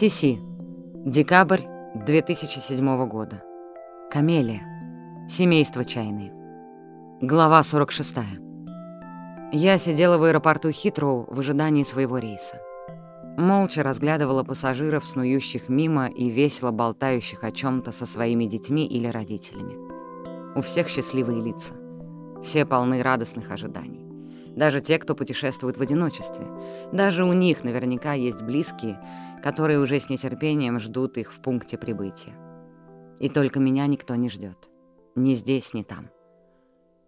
Сиси. Декабрь 2007 года. Камелия. Семейство чайные. Глава 46. Я сидела в аэропорту Хитроу в ожидании своего рейса. Молча разглядывала пассажиров, снующих мимо и весело болтающих о чем то со своими детьми или родителями. У всех счастливые лица. Все полны радостных ожиданий. Даже те, кто путешествует в одиночестве. Даже у них наверняка есть близкие, которые уже с нетерпением ждут их в пункте прибытия. И только меня никто не ждет, Ни здесь, ни там.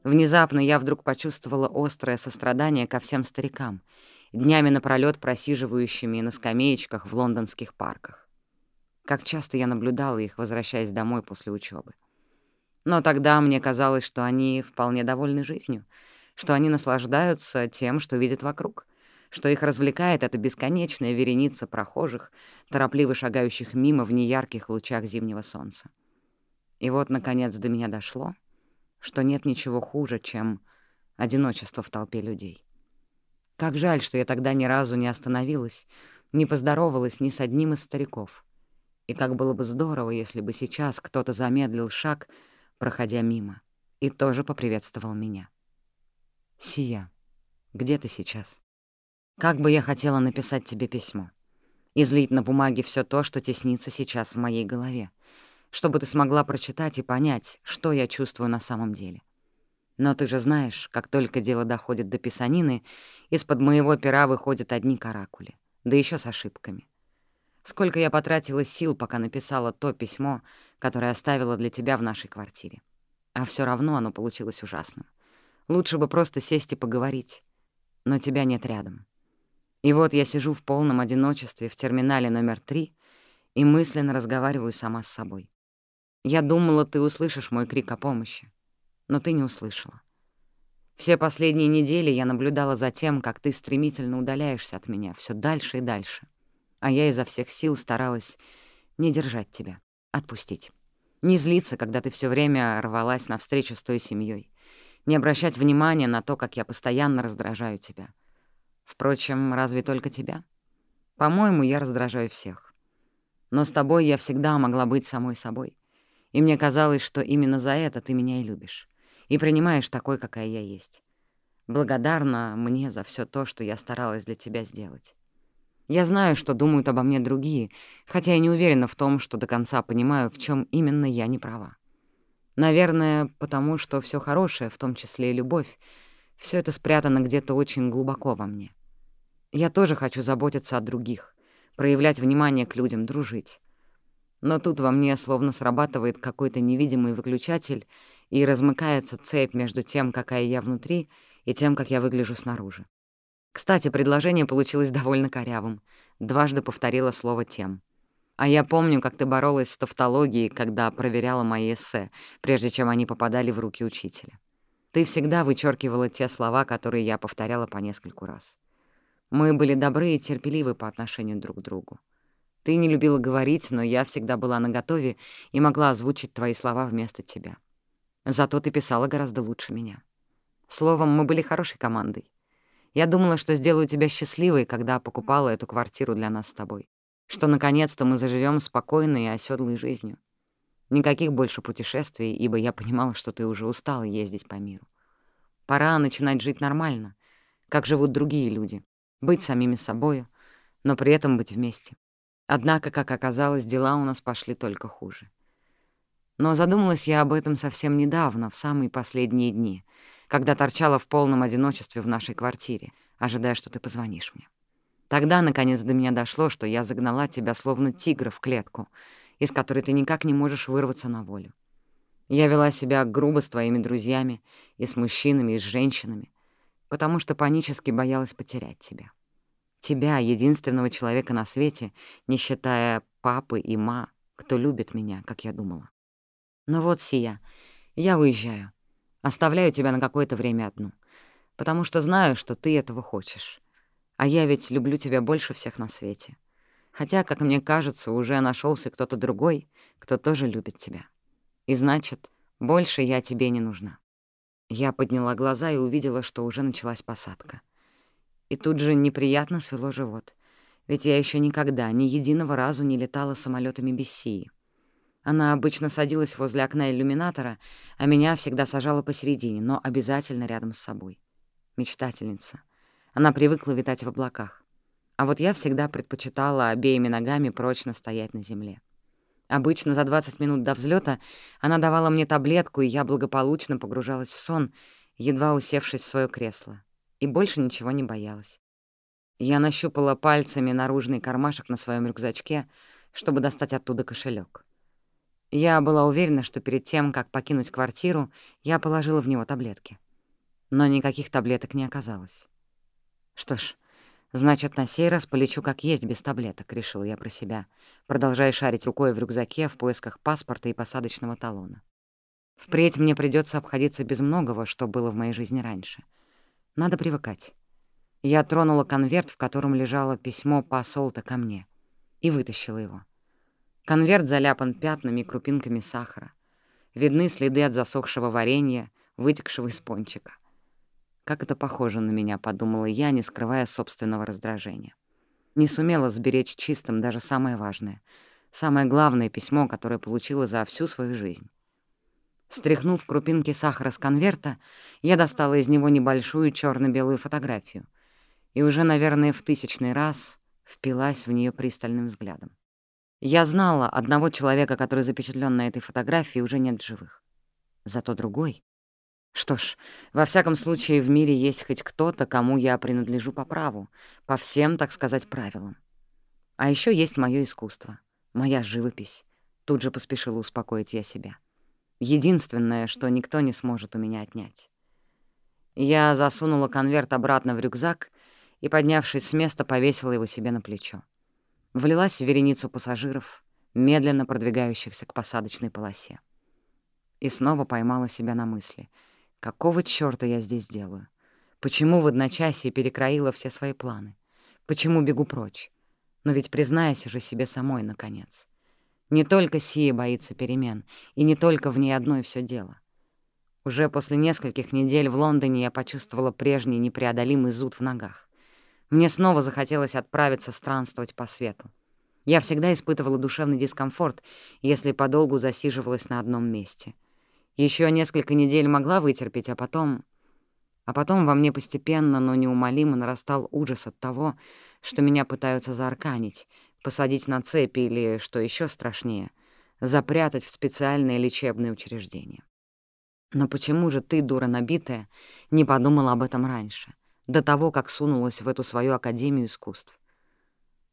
Внезапно я вдруг почувствовала острое сострадание ко всем старикам, днями напролёт просиживающими на скамеечках в лондонских парках. Как часто я наблюдала их, возвращаясь домой после учебы. Но тогда мне казалось, что они вполне довольны жизнью, что они наслаждаются тем, что видят вокруг — что их развлекает эта бесконечная вереница прохожих, торопливо шагающих мимо в неярких лучах зимнего солнца. И вот, наконец, до меня дошло, что нет ничего хуже, чем одиночество в толпе людей. Как жаль, что я тогда ни разу не остановилась, не поздоровалась ни с одним из стариков. И как было бы здорово, если бы сейчас кто-то замедлил шаг, проходя мимо, и тоже поприветствовал меня. «Сия, где ты сейчас?» Как бы я хотела написать тебе письмо. Излить на бумаге все то, что теснится сейчас в моей голове, чтобы ты смогла прочитать и понять, что я чувствую на самом деле. Но ты же знаешь, как только дело доходит до писанины, из-под моего пера выходят одни каракули, да еще с ошибками. Сколько я потратила сил, пока написала то письмо, которое оставила для тебя в нашей квартире. А все равно оно получилось ужасным. Лучше бы просто сесть и поговорить. Но тебя нет рядом. И вот я сижу в полном одиночестве в терминале номер три и мысленно разговариваю сама с собой. Я думала, ты услышишь мой крик о помощи, но ты не услышала. Все последние недели я наблюдала за тем, как ты стремительно удаляешься от меня все дальше и дальше, а я изо всех сил старалась не держать тебя, отпустить. Не злиться, когда ты все время рвалась навстречу с той семьей, не обращать внимания на то, как я постоянно раздражаю тебя — Впрочем, разве только тебя? По-моему, я раздражаю всех. Но с тобой я всегда могла быть самой собой. И мне казалось, что именно за это ты меня и любишь. И принимаешь такой, какая я есть. Благодарна мне за все то, что я старалась для тебя сделать. Я знаю, что думают обо мне другие, хотя я не уверена в том, что до конца понимаю, в чем именно я не права. Наверное, потому что все хорошее, в том числе и любовь, все это спрятано где-то очень глубоко во мне. Я тоже хочу заботиться о других, проявлять внимание к людям, дружить. Но тут во мне словно срабатывает какой-то невидимый выключатель и размыкается цепь между тем, какая я внутри, и тем, как я выгляжу снаружи. Кстати, предложение получилось довольно корявым. Дважды повторила слово «тем». А я помню, как ты боролась с тавтологией, когда проверяла мои эссе, прежде чем они попадали в руки учителя. Ты всегда вычеркивала те слова, которые я повторяла по нескольку раз. Мы были добры и терпеливы по отношению друг к другу. Ты не любила говорить, но я всегда была наготове и могла озвучить твои слова вместо тебя. Зато ты писала гораздо лучше меня. Словом, мы были хорошей командой. Я думала, что сделаю тебя счастливой, когда покупала эту квартиру для нас с тобой. Что, наконец-то, мы заживем спокойной и оседлой жизнью. Никаких больше путешествий, ибо я понимала, что ты уже устала ездить по миру. Пора начинать жить нормально, как живут другие люди, быть самими собою, но при этом быть вместе. Однако, как оказалось, дела у нас пошли только хуже. Но задумалась я об этом совсем недавно, в самые последние дни, когда торчала в полном одиночестве в нашей квартире, ожидая, что ты позвонишь мне. Тогда, наконец, до меня дошло, что я загнала тебя словно тигра в клетку — из которой ты никак не можешь вырваться на волю. Я вела себя грубо с твоими друзьями, и с мужчинами, и с женщинами, потому что панически боялась потерять тебя. Тебя, единственного человека на свете, не считая папы и ма, кто любит меня, как я думала. Но вот, Сия, я уезжаю. Оставляю тебя на какое-то время одну, потому что знаю, что ты этого хочешь. А я ведь люблю тебя больше всех на свете. Хотя, как мне кажется, уже нашелся кто-то другой, кто тоже любит тебя. И значит, больше я тебе не нужна. Я подняла глаза и увидела, что уже началась посадка. И тут же неприятно свело живот, ведь я еще никогда, ни единого разу не летала самолетами без Сии. Она обычно садилась возле окна иллюминатора, а меня всегда сажала посередине, но обязательно рядом с собой. Мечтательница. Она привыкла витать в облаках. А вот я всегда предпочитала обеими ногами прочно стоять на земле. Обычно за 20 минут до взлета она давала мне таблетку, и я благополучно погружалась в сон, едва усевшись в свое кресло, и больше ничего не боялась. Я нащупала пальцами наружный кармашек на своем рюкзачке, чтобы достать оттуда кошелек. Я была уверена, что перед тем, как покинуть квартиру, я положила в него таблетки. Но никаких таблеток не оказалось. Что ж, Значит, на сей раз полечу как есть без таблеток, — решила я про себя, продолжая шарить рукой в рюкзаке в поисках паспорта и посадочного талона. Впредь мне придется обходиться без многого, что было в моей жизни раньше. Надо привыкать. Я тронула конверт, в котором лежало письмо посолта ко мне, и вытащила его. Конверт заляпан пятнами и крупинками сахара. Видны следы от засохшего варенья, вытекшего из пончика. Как это похоже на меня, подумала я, не скрывая собственного раздражения. Не сумела сберечь чистым даже самое важное, самое главное письмо, которое получила за всю свою жизнь. Стряхнув крупинки сахара с конверта, я достала из него небольшую черно белую фотографию и уже, наверное, в тысячный раз впилась в нее пристальным взглядом. Я знала, одного человека, который запечатлен на этой фотографии, уже нет живых. Зато другой что ж, во всяком случае, в мире есть хоть кто-то, кому я принадлежу по праву, по всем, так сказать, правилам. А еще есть мое искусство, моя живопись. Тут же поспешила успокоить я себя. Единственное, что никто не сможет у меня отнять. Я засунула конверт обратно в рюкзак и, поднявшись с места, повесила его себе на плечо. Влилась в вереницу пассажиров, медленно продвигающихся к посадочной полосе. И снова поймала себя на мысли — Какого чёрта я здесь делаю? Почему в одночасье перекроила все свои планы? Почему бегу прочь? Но ведь признайся же себе самой, наконец. Не только Сия боится перемен, и не только в ней одной всё дело. Уже после нескольких недель в Лондоне я почувствовала прежний непреодолимый зуд в ногах. Мне снова захотелось отправиться странствовать по свету. Я всегда испытывала душевный дискомфорт, если подолгу засиживалась на одном месте. Еще несколько недель могла вытерпеть, а потом... А потом во мне постепенно, но неумолимо нарастал ужас от того, что меня пытаются заарканить, посадить на цепи или, что еще страшнее, запрятать в специальное лечебное учреждение. Но почему же ты, дура набитая, не подумала об этом раньше, до того, как сунулась в эту свою Академию искусств?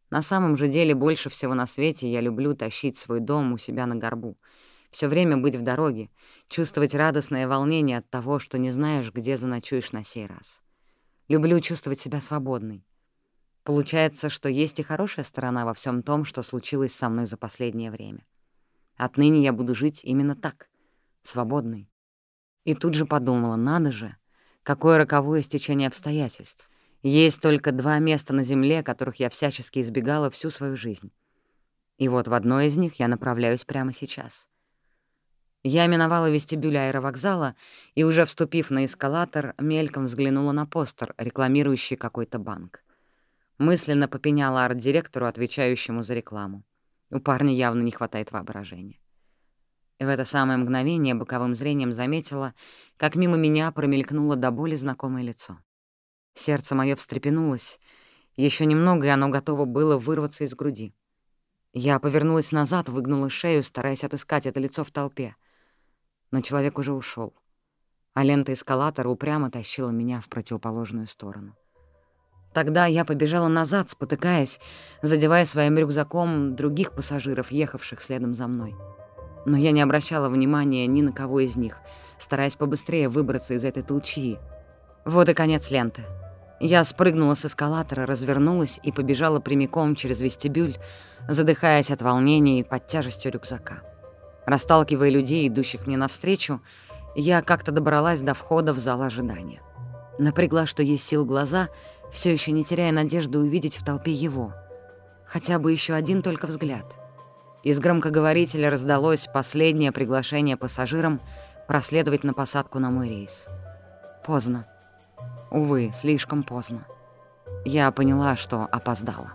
На самом же деле больше всего на свете я люблю тащить свой дом у себя на горбу — все время быть в дороге, чувствовать радостное волнение от того, что не знаешь, где заночуешь на сей раз. Люблю чувствовать себя свободной. Получается, что есть и хорошая сторона во всем том, что случилось со мной за последнее время. Отныне я буду жить именно так, свободной. И тут же подумала, надо же, какое роковое стечение обстоятельств. Есть только два места на Земле, которых я всячески избегала всю свою жизнь. И вот в одно из них я направляюсь прямо сейчас. Я миновала вестибюль аэровокзала и, уже вступив на эскалатор, мельком взглянула на постер, рекламирующий какой-то банк. Мысленно попеняла арт-директору, отвечающему за рекламу. У парня явно не хватает воображения. И в это самое мгновение боковым зрением заметила, как мимо меня промелькнуло до боли знакомое лицо. Сердце мое встрепенулось. Еще немного, и оно готово было вырваться из груди. Я повернулась назад, выгнула шею, стараясь отыскать это лицо в толпе — но человек уже ушел, а лента эскалатора упрямо тащила меня в противоположную сторону. Тогда я побежала назад, спотыкаясь, задевая своим рюкзаком других пассажиров, ехавших следом за мной. Но я не обращала внимания ни на кого из них, стараясь побыстрее выбраться из этой толчии. Вот и конец ленты. Я спрыгнула с эскалатора, развернулась и побежала прямиком через вестибюль, задыхаясь от волнения и под тяжестью рюкзака. Расталкивая людей, идущих мне навстречу, я как-то добралась до входа в зал ожидания. Напрягла, что есть сил глаза, все еще не теряя надежды увидеть в толпе его. Хотя бы еще один только взгляд. Из громкоговорителя раздалось последнее приглашение пассажирам проследовать на посадку на мой рейс. Поздно. Увы, слишком поздно. Я поняла, что опоздала.